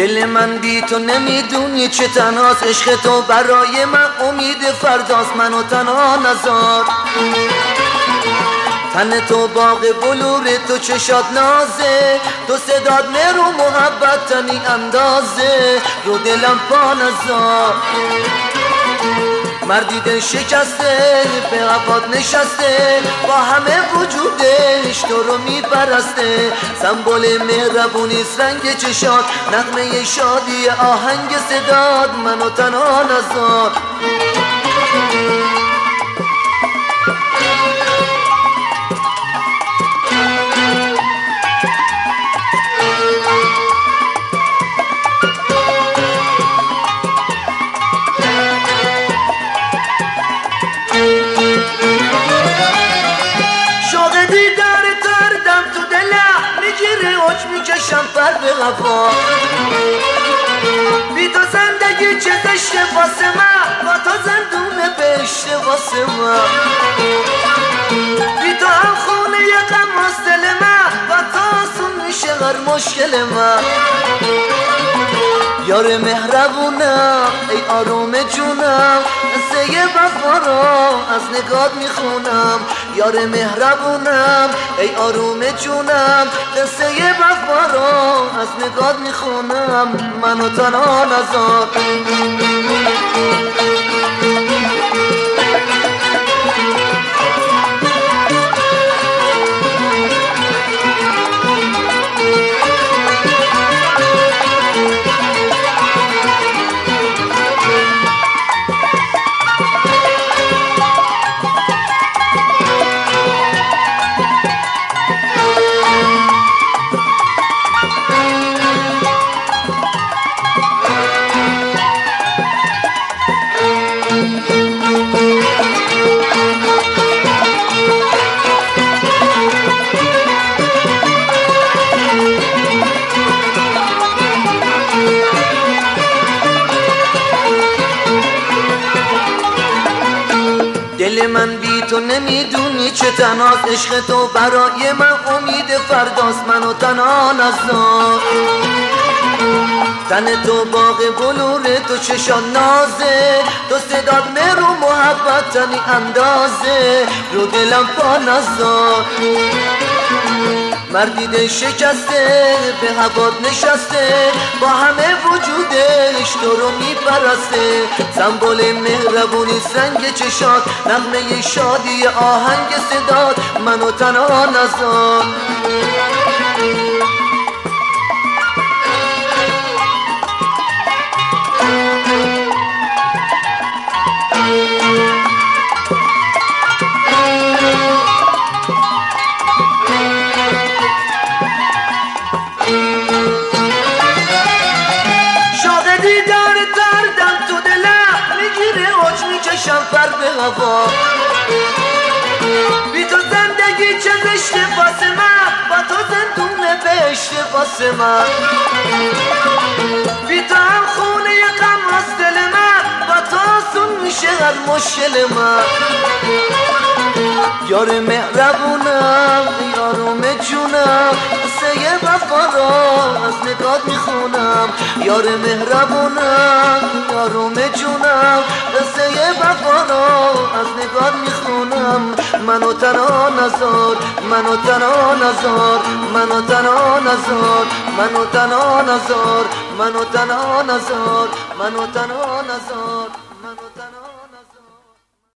دل من بی تو نمی‌دونی چه تنهاست. عشق تو برای من امید فرداست. منو تنها نزار. تن تو باغ بلور تو چشاد نازه. تو صداد مرو محبت تنی اندازه. رو دلم پا نزار. مردی دل شکسته به عباد نشسته با همه وجودش تو رو میپرسته. سمبل مهربونی رنگ چشات نغمه شادی آهنگ صداد منو تنها نزاد پر به غفا بی تو زندگی چه زشته واسه من؟ با تو زندون بهشته واسه من. بی تو هم خونه غم از دل من با تو آسون میشه هر مشکل من. یار مهربونم ای آروم جونم قصه وفا را از نگات می‌خونم. یار مهربونم ای آروم جونم قصه وفا را از نگات می‌خونم منو تنها نزار. دل من بی تو نمی‌دونی چه تنهاست عشق تو برای من امید فرداست. منو تنها نزار تن تو باغ بلور تو چشان نازه. تو صداد مرو محبت تنی اندازه. رو دلم پا نزار مردی شکسته به هوات نشسته با همه وجودش تو رو میپرسته. سمبل مهربونی سنگ چشات نغمه شادی آهنگ صداد منو تنها نزار. پر به هوا. بی تو زندگی چه زشته واسه من؟ با تو زندون بهشته واسه من. بی تو هم خونه غم از دل من با تو آسون میشه هر مشکل من. یار مهربونم یارم جونم قصه وفا را از نگات می‌خونم. یار مهربونم یارم جونم قصه وفا را از نگات می‌خونم. منو تنها نزار منو تنها نزار منو تنها نزار منو تنها نزار منو تنها نزار منو تنها نزار منو تنها